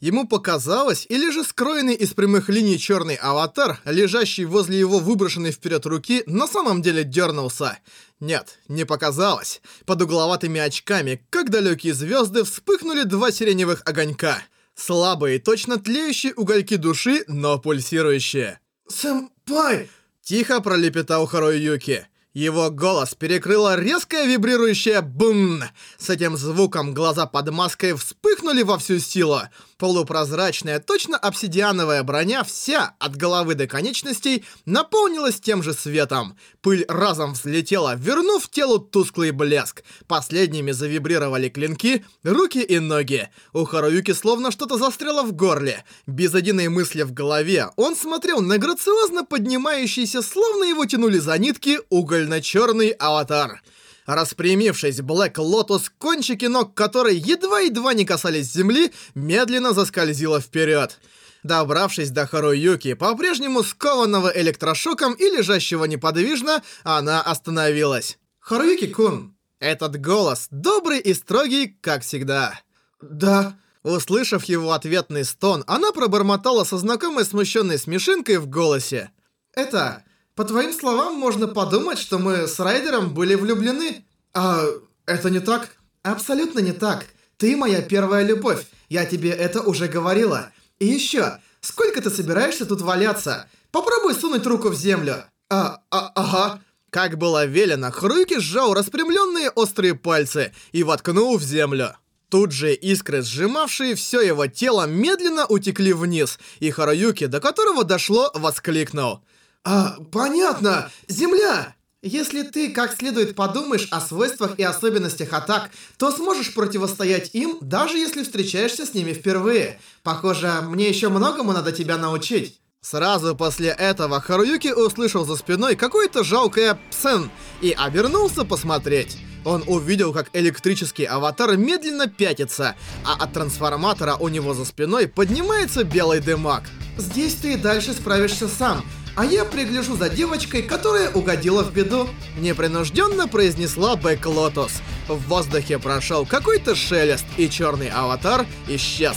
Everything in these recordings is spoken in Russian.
Ему показалось, или же скроенный из прямых линий черный аватар, лежащий возле его выброшенной вперед руки, на самом деле дернулся. Нет, не показалось. Под угловатыми очками, как далекие звезды, вспыхнули два сиреневых огонька. Слабые, точно тлеющие угольки души, но пульсирующие. «Сэмпай!» Тихо пролепетал Харуюки. Его голос перекрыло резкое вибрирующее «бум». С этим звуком глаза под маской вспыхнули во всю силу. Полупрозрачная, точно обсидиановая броня вся, от головы до конечностей, наполнилась тем же светом. Пыль разом взлетела, вернув телу тусклый блеск. Последними завибрировали клинки, руки и ноги. У Харуюки словно что-то застряло в горле. Без единой мысли в голове он смотрел на грациозно поднимающийся, словно его тянули за нитки, угольно-черный аватар. Распрямившись, Блэк Лотус, кончики ног которой едва-едва не касались земли, медленно заскользила вперед. Добравшись до Харуюки, по-прежнему скованного электрошоком и лежащего неподвижно, она остановилась. «Харуюки-кун!» Этот голос, добрый и строгий, как всегда. «Да...» Услышав его ответный стон, она пробормотала со знакомой смущенной смешинкой в голосе. «Это... По твоим словам, можно подумать, что мы с Райдером были влюблены. А это не так? Абсолютно не так. Ты моя первая любовь. Я тебе это уже говорила. И еще, сколько ты собираешься тут валяться? Попробуй сунуть руку в землю. А, а, ага. Как было велено, Хруюки сжал распрямленные острые пальцы и воткнул в землю. Тут же искры, сжимавшие все его тело, медленно утекли вниз, и Харуюки, до которого дошло, воскликнул. «А, понятно! Земля!» Если ты как следует подумаешь о свойствах и особенностях атак, то сможешь противостоять им, даже если встречаешься с ними впервые. Похоже, мне еще многому надо тебя научить. Сразу после этого Харуюки услышал за спиной какое-то жалкое «псэн» и обернулся посмотреть. Он увидел, как электрический аватар медленно пятится, а от трансформатора у него за спиной поднимается белый дымак. «Здесь ты и дальше справишься сам а я пригляжу за девочкой, которая угодила в беду», — непринужденно произнесла Бэк Лотос. В воздухе прошел какой-то шелест, и черный аватар исчез.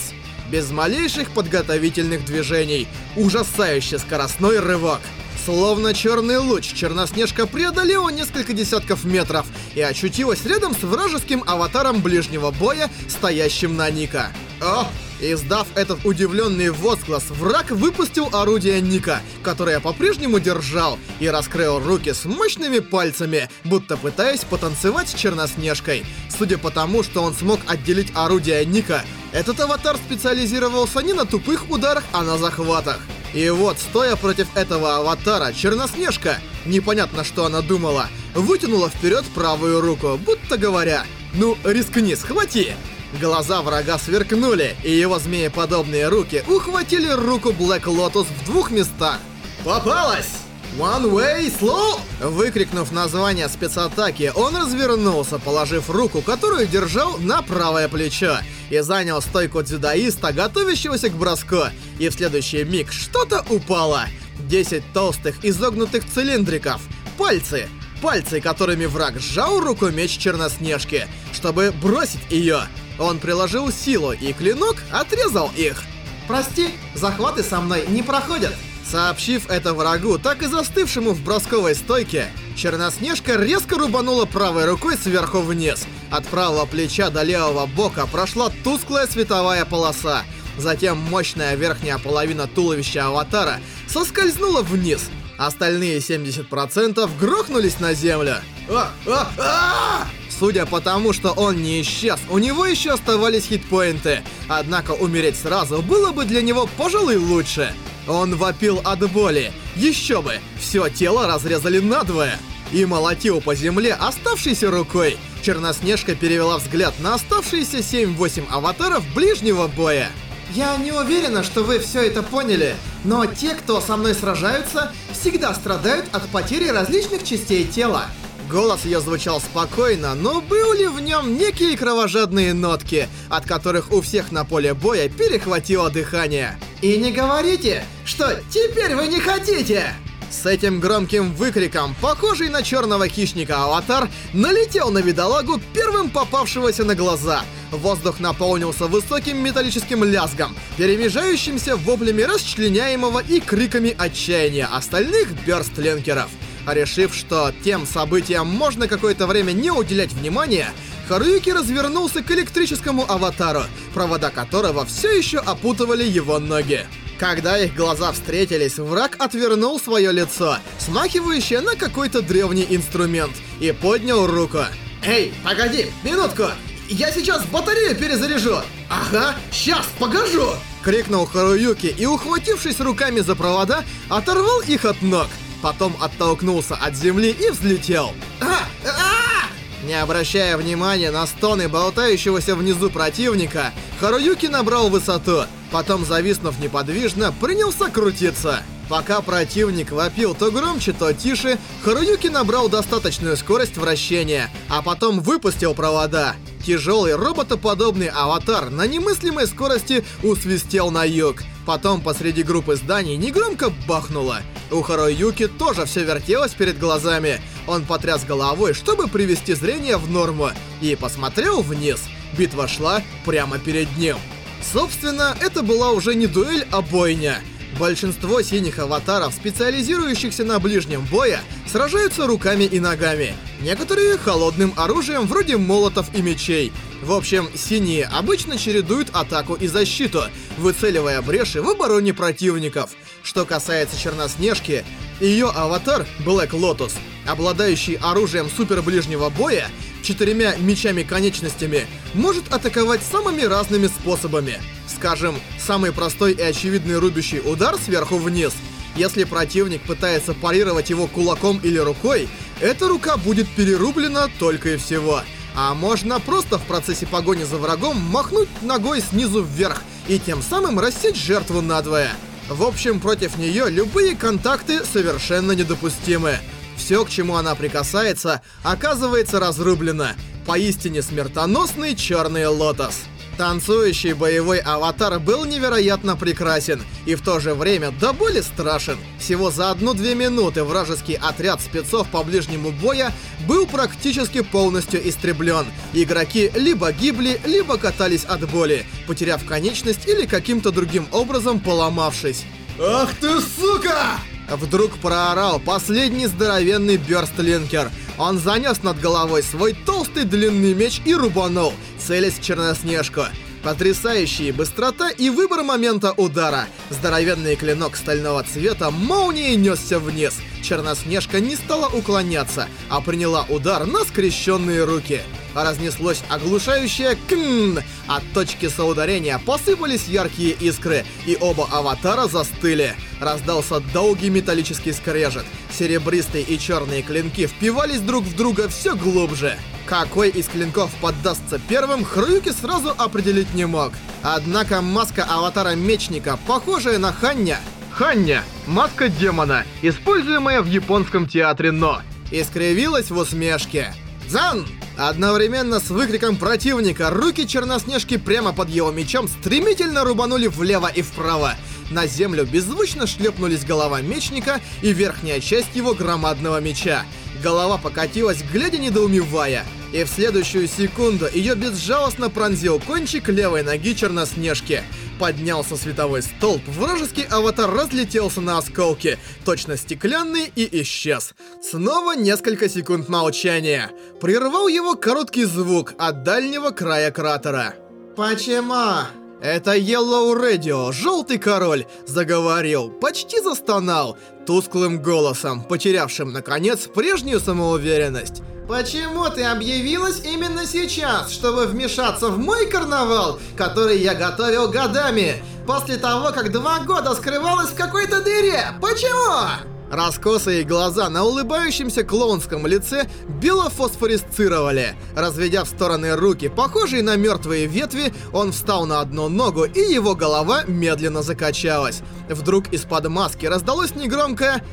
Без малейших подготовительных движений. Ужасающий скоростной рывок. Словно черный луч, Черноснежка преодолела несколько десятков метров и очутилась рядом с вражеским аватаром ближнего боя, стоящим на Ника. О! Издав этот удивленный возглас, враг выпустил орудие Ника, которое по-прежнему держал, и раскрыл руки с мощными пальцами, будто пытаясь потанцевать с Черноснежкой. Судя по тому, что он смог отделить орудие Ника, этот аватар специализировался не на тупых ударах, а на захватах. И вот, стоя против этого аватара, Черноснежка, непонятно что она думала, вытянула вперед правую руку, будто говоря «Ну, рискни, схвати!» Глаза врага сверкнули, и его змееподобные руки ухватили руку Блэк Лотус в двух местах. «Попалась!» «One way throw!» Выкрикнув название спецатаки, он развернулся, положив руку, которую держал на правое плечо, и занял стойку дзюдоиста, готовящегося к броску. И в следующий миг что-то упало. Десять толстых изогнутых цилиндриков. Пальцы. Пальцы, которыми враг сжал руку меч Черноснежки, чтобы бросить ее. Он приложил силу, и клинок отрезал их. «Прости, захваты со мной не проходят!» Сообщив это врагу, так и застывшему в бросковой стойке, Черноснежка резко рубанула правой рукой сверху вниз. От правого плеча до левого бока прошла тусклая световая полоса. Затем мощная верхняя половина туловища аватара соскользнула вниз. Остальные 70% грохнулись на землю. А, а, а! Судя по тому, что он не исчез, у него еще оставались хитпоинты. Однако умереть сразу было бы для него, пожалуй, лучше. Он вопил от боли. Еще бы, все тело разрезали надвое. И молотил по земле оставшейся рукой. Черноснежка перевела взгляд на оставшиеся 7-8 аватаров ближнего боя. Я не уверена, что вы все это поняли, но те, кто со мной сражаются, всегда страдают от потери различных частей тела. Голос ее звучал спокойно, но были в нем некие кровожадные нотки, от которых у всех на поле боя перехватило дыхание. И не говорите, что теперь вы не хотите! С этим громким выкриком, похожий на черного хищника аватар, налетел на бедолагу первым попавшегося на глаза. Воздух наполнился высоким металлическим лязгом, перемежающимся воплями расчленяемого и криками отчаяния остальных бёрстленкеров. Решив, что тем событиям можно какое-то время не уделять внимания, Харуюки развернулся к электрическому аватару, провода которого все еще опутывали его ноги. Когда их глаза встретились, враг отвернул свое лицо, смахивающее на какой-то древний инструмент, и поднял руку. «Эй, погоди, минутку! Я сейчас батарею перезаряжу! Ага, сейчас, погожу!» Крикнул Харуюки и, ухватившись руками за провода, оторвал их от ног. Потом оттолкнулся от земли и взлетел. А, а! Не обращая внимания на стоны болтающегося внизу противника, Харуюки набрал высоту. Потом, зависнув неподвижно, принялся крутиться. Пока противник вопил то громче, то тише, Харуюки набрал достаточную скорость вращения, а потом выпустил провода. Тяжелый роботоподобный аватар на немыслимой скорости усвистел на юг. Потом посреди группы зданий негромко бахнуло. У Харуюки тоже все вертелось перед глазами. Он потряс головой, чтобы привести зрение в норму, и посмотрел вниз. Битва шла прямо перед ним. Собственно, это была уже не дуэль, а бойня. Большинство синих аватаров, специализирующихся на ближнем бое, сражаются руками и ногами. Некоторые холодным оружием, вроде молотов и мечей. В общем, синие обычно чередуют атаку и защиту, выцеливая бреши в обороне противников. Что касается Черноснежки, ее аватар Black Lotus, обладающий оружием супер ближнего боя, четырьмя мечами-конечностями, может атаковать самыми разными способами. Скажем, самый простой и очевидный рубящий удар сверху вниз. Если противник пытается парировать его кулаком или рукой, эта рука будет перерублена только и всего. А можно просто в процессе погони за врагом махнуть ногой снизу вверх и тем самым рассечь жертву надвое. В общем, против нее любые контакты совершенно недопустимы. Все, к чему она прикасается, оказывается разрублено. Поистине смертоносный черный лотос. Танцующий боевой аватар был невероятно прекрасен и в то же время до боли страшен. Всего за одну-две минуты вражеский отряд спецов по ближнему боя был практически полностью истреблен. Игроки либо гибли, либо катались от боли, потеряв конечность или каким-то другим образом поломавшись. «Ах ты сука!» Вдруг проорал последний здоровенный бёрстлинкер. Он занес над головой свой толстый длинный меч и рубанул, целясь в Черноснежку. Потрясающая быстрота и выбор момента удара. Здоровенный клинок стального цвета молнией несся вниз. Черноснежка не стала уклоняться, а приняла удар на скрещенные руки. Разнеслось оглушающее «кн». От точки соударения посыпались яркие искры, и оба аватара застыли. Раздался долгий металлический скрежет. Серебристые и черные клинки впивались друг в друга все глубже. Какой из клинков поддастся первым, Хрюки сразу определить не мог. Однако маска аватара-мечника, похожая на Ханья... Ханья — маска демона, используемая в японском театре «Но», искривилась в усмешке. «Зан!» Одновременно с выкриком противника руки Черноснежки прямо под его мечом стремительно рубанули влево и вправо. На землю беззвучно шлепнулись голова мечника и верхняя часть его громадного меча. Голова покатилась, глядя недоумевая. И в следующую секунду ее безжалостно пронзил кончик левой ноги Черноснежки. Поднялся световой столб, вражеский аватар разлетелся на осколки, точно стеклянный, и исчез. Снова несколько секунд молчания. Прервал его короткий звук от дальнего края кратера. «Почему?» Это Yellow Radio, Желтый Король, заговорил, почти застонал, тусклым голосом, потерявшим, наконец, прежнюю самоуверенность. Почему ты объявилась именно сейчас, чтобы вмешаться в мой карнавал, который я готовил годами, после того, как два года скрывалась в какой-то дыре? Почему? Раскосые глаза на улыбающемся клоунском лице бело фосфорисцировали. Разведя в стороны руки, похожие на мертвые ветви, он встал на одну ногу, и его голова медленно закачалась. Вдруг из-под маски раздалось негромкое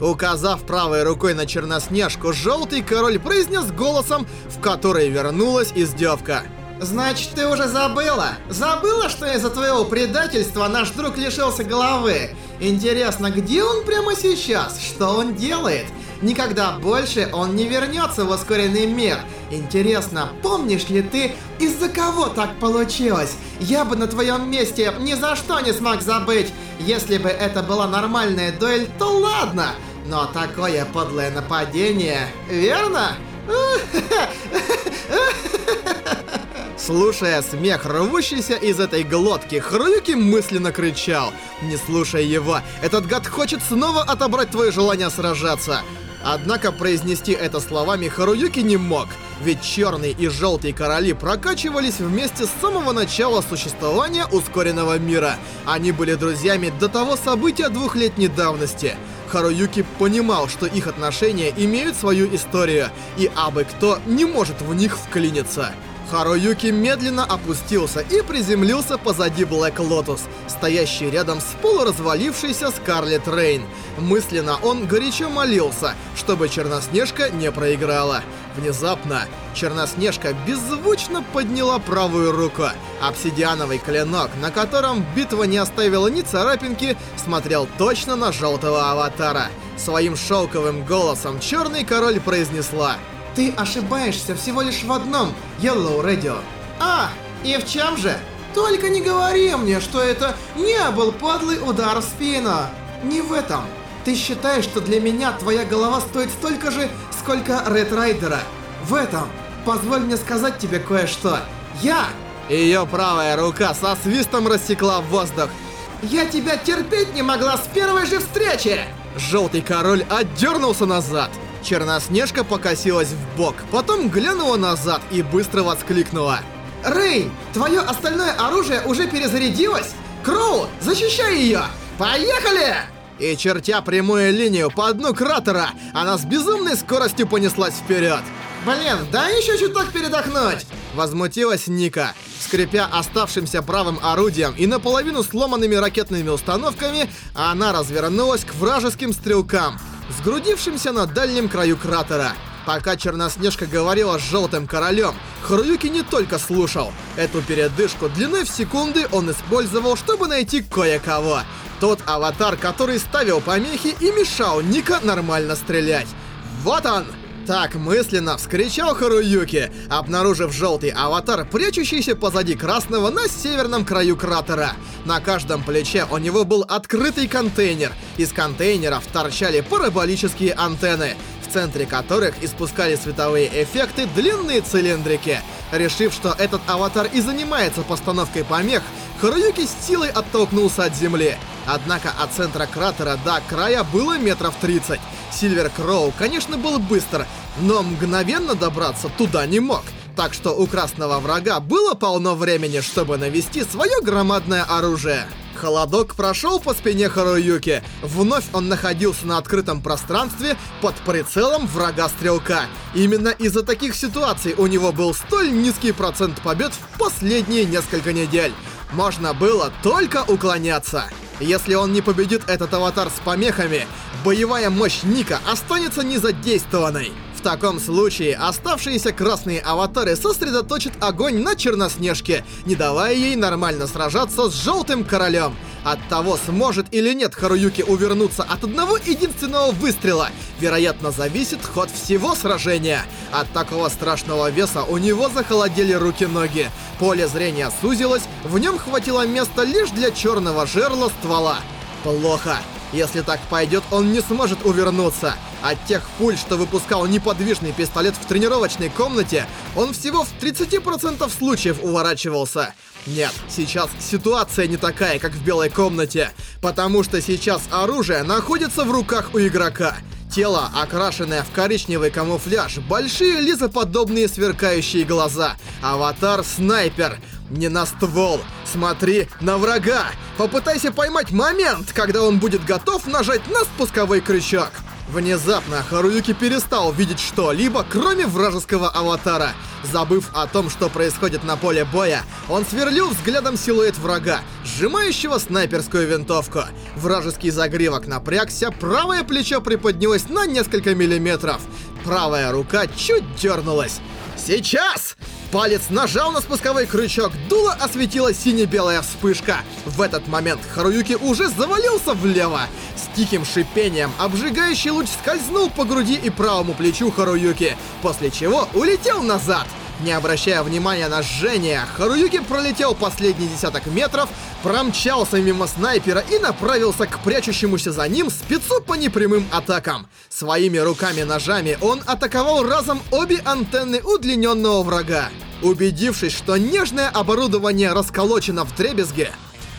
Указав правой рукой на Черноснежку, Желтый Король произнес голосом, в который вернулась издевка. Значит, ты уже забыла? Забыла, что из-за твоего предательства наш друг лишился головы? Интересно, где он прямо сейчас? Что он делает? Никогда больше он не вернется в ускоренный мир. Интересно, помнишь ли ты, из-за кого так получилось? Я бы на твоем месте ни за что не смог забыть. Если бы это была нормальная дуэль, то ладно. Но такое подлое нападение, верно? Слушая смех, рвущийся из этой глотки, Харуюки мысленно кричал. Не слушай его, этот гад хочет снова отобрать твое желание сражаться. Однако произнести это словами Харуюки не мог, ведь черный и желтый короли прокачивались вместе с самого начала существования ускоренного мира. Они были друзьями до того события двухлетней давности. Харуюки понимал, что их отношения имеют свою историю, и абы кто не может в них вклиниться. Харуюки медленно опустился и приземлился позади Блэк Лотус, стоящий рядом с полуразвалившейся Скарлет Рейн. Мысленно он горячо молился, чтобы Черноснежка не проиграла. Внезапно Черноснежка беззвучно подняла правую руку. Обсидиановый клинок, на котором битва не оставила ни царапинки, смотрел точно на желтого аватара. Своим шелковым голосом Черный Король произнесла ты ошибаешься всего лишь в одном, Yellow Radio. А, и в чем же? Только не говори мне, что это не был подлый удар в спину. Не в этом. Ты считаешь, что для меня твоя голова стоит столько же, сколько Ред Райдера. В этом. Позволь мне сказать тебе кое-что. Я... Ее правая рука со свистом рассекла воздух. Я тебя терпеть не могла с первой же встречи! Желтый король отдернулся назад. Черноснежка покосилась в бок, потом глянула назад и быстро воскликнула. «Рэй, твое остальное оружие уже перезарядилось? Кроу, защищай ее! Поехали!» И чертя прямую линию по дну кратера, она с безумной скоростью понеслась вперед. «Блин, да еще чуток передохнуть!» Возмутилась Ника. Скрипя оставшимся правым орудием и наполовину сломанными ракетными установками, она развернулась к вражеским стрелкам сгрудившимся на дальнем краю кратера. Пока Черноснежка говорила с Желтым Королем, Харуюки не только слушал. Эту передышку длиной в секунды он использовал, чтобы найти кое-кого. Тот аватар, который ставил помехи и мешал Ника нормально стрелять. Вот он! Так мысленно вскричал Харуюки, обнаружив желтый аватар, прячущийся позади красного на северном краю кратера. На каждом плече у него был открытый контейнер. Из контейнеров торчали параболические антенны, в центре которых испускали световые эффекты длинные цилиндрики. Решив, что этот аватар и занимается постановкой помех, Харуюки с силой оттолкнулся от земли. Однако от центра кратера до края было метров 30. Сильвер Кроу, конечно, был быстр, но мгновенно добраться туда не мог. Так что у красного врага было полно времени, чтобы навести свое громадное оружие. Холодок прошел по спине Харуюки. Вновь он находился на открытом пространстве под прицелом врага-стрелка. Именно из-за таких ситуаций у него был столь низкий процент побед в последние несколько недель. Можно было только уклоняться. Если он не победит этот аватар с помехами, боевая мощь Ника останется незадействованной. В таком случае оставшиеся красные аватары сосредоточат огонь на Черноснежке, не давая ей нормально сражаться с Желтым Королем. От того, сможет или нет Харуюки увернуться от одного единственного выстрела, вероятно, зависит ход всего сражения. От такого страшного веса у него захолодели руки-ноги. Поле зрения сузилось, в нем хватило места лишь для черного жерла ствола. Плохо. Если так пойдет, он не сможет увернуться. От тех пуль, что выпускал неподвижный пистолет в тренировочной комнате, он всего в 30% случаев уворачивался. Нет, сейчас ситуация не такая, как в белой комнате, потому что сейчас оружие находится в руках у игрока. Тело, окрашенное в коричневый камуфляж, большие лизоподобные сверкающие глаза. Аватар-снайпер. Не на ствол. Смотри на врага. Попытайся поймать момент, когда он будет готов нажать на спусковой крючок. Внезапно Харуюки перестал видеть что-либо, кроме вражеского аватара. Забыв о том, что происходит на поле боя, он сверлил взглядом силуэт врага, сжимающего снайперскую винтовку. Вражеский загривок напрягся, правое плечо приподнялось на несколько миллиметров. Правая рука чуть дернулась. «Сейчас!» Палец нажал на спусковой крючок, дуло осветила сине-белая вспышка. В этот момент Харуюки уже завалился влево. С тихим шипением обжигающий луч скользнул по груди и правому плечу Харуюки, после чего улетел назад. Не обращая внимания на жжение, Харуюки пролетел последний десяток метров, промчался мимо снайпера и направился к прячущемуся за ним спецу по непрямым атакам. Своими руками-ножами он атаковал разом обе антенны удлиненного врага. Убедившись, что нежное оборудование расколочено в дребезге,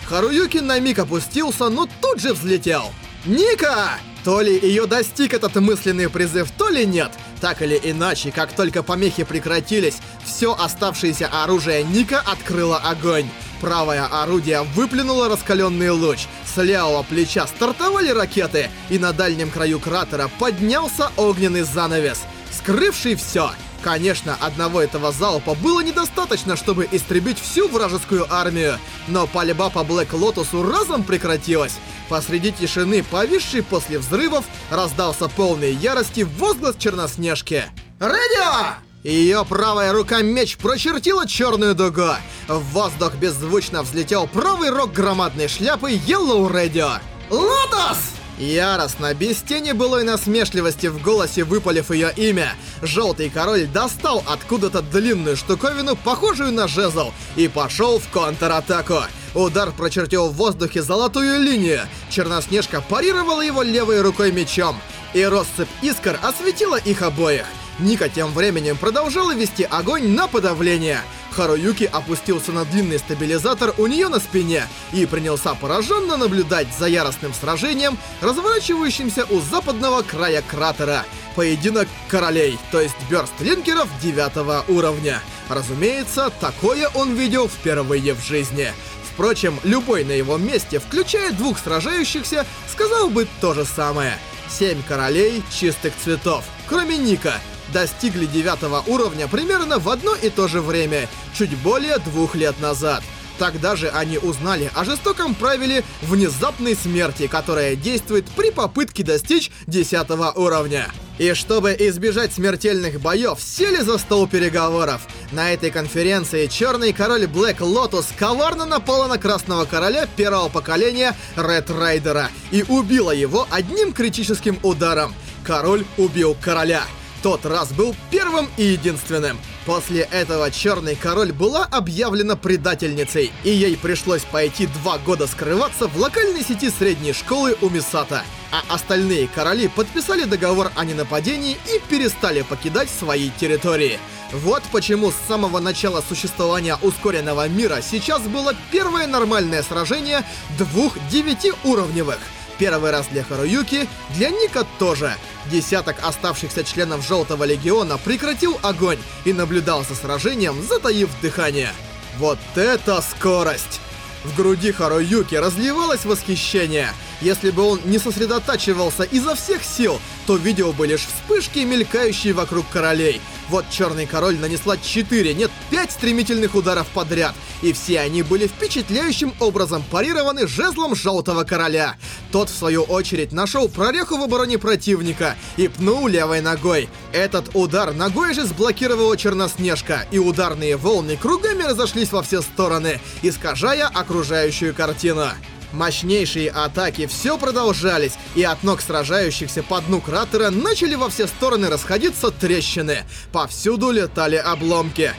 Харуюки на миг опустился, но тут же взлетел. «Ника!» То ли ее достиг этот мысленный призыв, то ли нет. Так или иначе, как только помехи прекратились, все оставшееся оружие Ника открыло огонь. Правое орудие выплюнуло раскаленный луч. С левого плеча стартовали ракеты, и на дальнем краю кратера поднялся огненный занавес, скрывший все. Конечно, одного этого залпа было недостаточно, чтобы истребить всю вражескую армию, но пальба по Блэк Лотосу разом прекратилась. Посреди тишины, повисшей после взрывов, раздался полный ярости возглас Черноснежки. «Радио!» Ее правая рука меч прочертила черную дугу. В воздух беззвучно взлетел правый рог громадной шляпы Yellow Radio. «Лотос!» Яростно, без тени былой насмешливости в голосе выпалив ее имя, Желтый Король достал откуда-то длинную штуковину, похожую на жезл, и пошел в контратаку. Удар прочертил в воздухе золотую линию. Черноснежка парировала его левой рукой мечом, и россыпь искр осветила их обоих. Ника тем временем продолжала вести огонь на подавление. Харуюки опустился на длинный стабилизатор у нее на спине и принялся пораженно наблюдать за яростным сражением, разворачивающимся у западного края кратера. Поединок королей, то есть бёрст-линкеров девятого уровня. Разумеется, такое он видел впервые в жизни. Впрочем, любой на его месте, включая двух сражающихся, сказал бы то же самое. Семь королей чистых цветов, кроме Нико — достигли девятого уровня примерно в одно и то же время, чуть более двух лет назад. Тогда же они узнали о жестоком правиле внезапной смерти, которая действует при попытке достичь 10 уровня. И чтобы избежать смертельных боев, сели за стол переговоров. На этой конференции Черный Король Блэк Лотус коварно напала на Красного Короля первого поколения Ред Райдера и убила его одним критическим ударом. Король убил короля тот раз был первым и единственным. После этого Черный Король была объявлена предательницей, и ей пришлось пойти два года скрываться в локальной сети средней школы у Мисата. А остальные короли подписали договор о ненападении и перестали покидать свои территории. Вот почему с самого начала существования ускоренного мира сейчас было первое нормальное сражение двух девятиуровневых — Первый раз для Харуюки, для Ника тоже. Десяток оставшихся членов Желтого Легиона прекратил огонь и наблюдал за сражением, затаив дыхание. Вот это скорость! В груди Харуюки разливалось восхищение. Если бы он не сосредотачивался изо всех сил, то видел бы лишь вспышки, мелькающие вокруг королей. Вот Черный Король нанесла 4, нет, 5 стремительных ударов подряд, и все они были впечатляющим образом парированы жезлом Желтого Короля. Тот, в свою очередь, нашел прореху в обороне противника и пнул левой ногой. Этот удар ногой же сблокировала Черноснежка, и ударные волны кругами разошлись во все стороны, искажая окружающую картину. Мощнейшие атаки все продолжались, и от ног сражающихся по дну кратера начали во все стороны расходиться трещины. Повсюду летали обломки.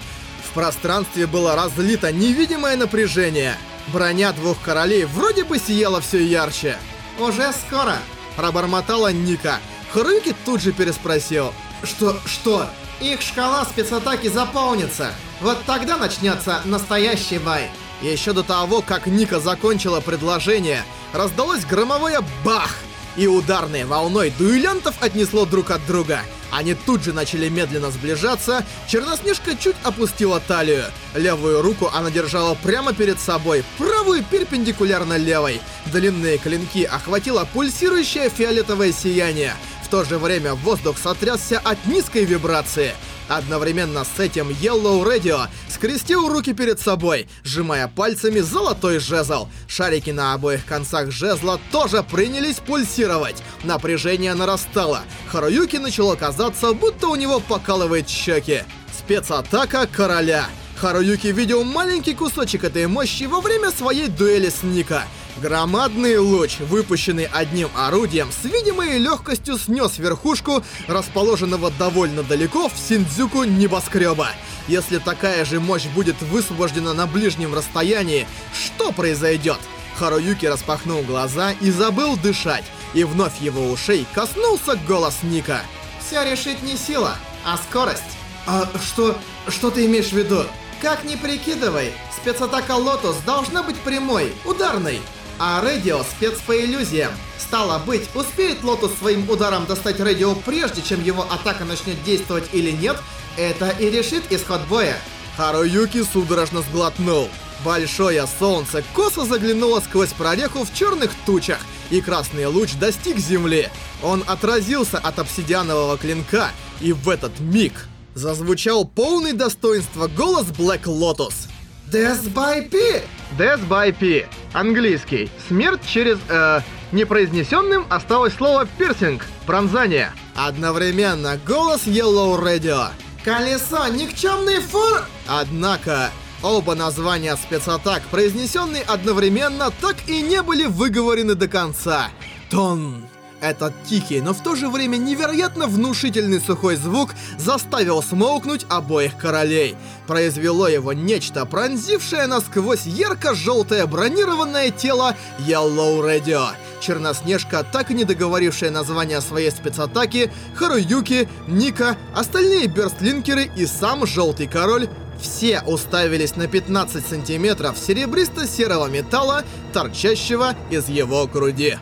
В пространстве было разлито невидимое напряжение. Броня двух королей вроде бы сияла все ярче. «Уже скоро!» — пробормотала Ника. Харуюки тут же переспросил. «Что? Что?» «Их шкала спецатаки заполнится. Вот тогда начнется настоящий бой». Еще до того, как Ника закончила предложение, раздалось громовое «бах!» и ударной волной дуэлянтов отнесло друг от друга. Они тут же начали медленно сближаться, Черноснежка чуть опустила талию. Левую руку она держала прямо перед собой, правую перпендикулярно левой. Длинные клинки охватило пульсирующее фиолетовое сияние. В то же время воздух сотрясся от низкой вибрации. Одновременно с этим Yellow Radio скрестил руки перед собой, сжимая пальцами золотой жезл. Шарики на обоих концах жезла тоже принялись пульсировать. Напряжение нарастало. Харуюки начало казаться, будто у него покалывает щеки. Спецатака короля. Харуюки видел маленький кусочек этой мощи во время своей дуэли с Ника. Громадный луч, выпущенный одним орудием, с видимой легкостью снес верхушку, расположенного довольно далеко в Синдзюку небоскреба. Если такая же мощь будет высвобождена на ближнем расстоянии, что произойдет? Харуюки распахнул глаза и забыл дышать, и вновь его ушей коснулся голос Нико. Все решит не сила, а скорость. А что... что ты имеешь в виду? Как ни прикидывай, спецатака Лотус должна быть прямой, ударной. А Радио спец по иллюзиям. Стало быть, успеет Лотус своим ударом достать Радио прежде, чем его атака начнет действовать или нет, это и решит исход боя. Харуюки судорожно сглотнул. Большое солнце косо заглянуло сквозь прореху в черных тучах, и красный луч достиг земли. Он отразился от обсидианового клинка, и в этот миг зазвучал полный достоинства голос Black Lotus. Death by P! Death by P. Английский. Смерть через, э, непроизнесенным осталось слово пирсинг. Пронзание. Одновременно голос Yellow Radio. Колесо, никчемный фур... Однако, оба названия спецатак, произнесенные одновременно, так и не были выговорены до конца. Тон. Этот тихий, но в то же время невероятно внушительный сухой звук заставил смолкнуть обоих королей. Произвело его нечто, пронзившее насквозь ярко-желтое бронированное тело Yellow Radio. Черноснежка, так и не договорившая название своей спецатаки, Харуюки, Ника, остальные бёрстлинкеры и сам Желтый Король все уставились на 15 сантиметров серебристо-серого металла, торчащего из его груди.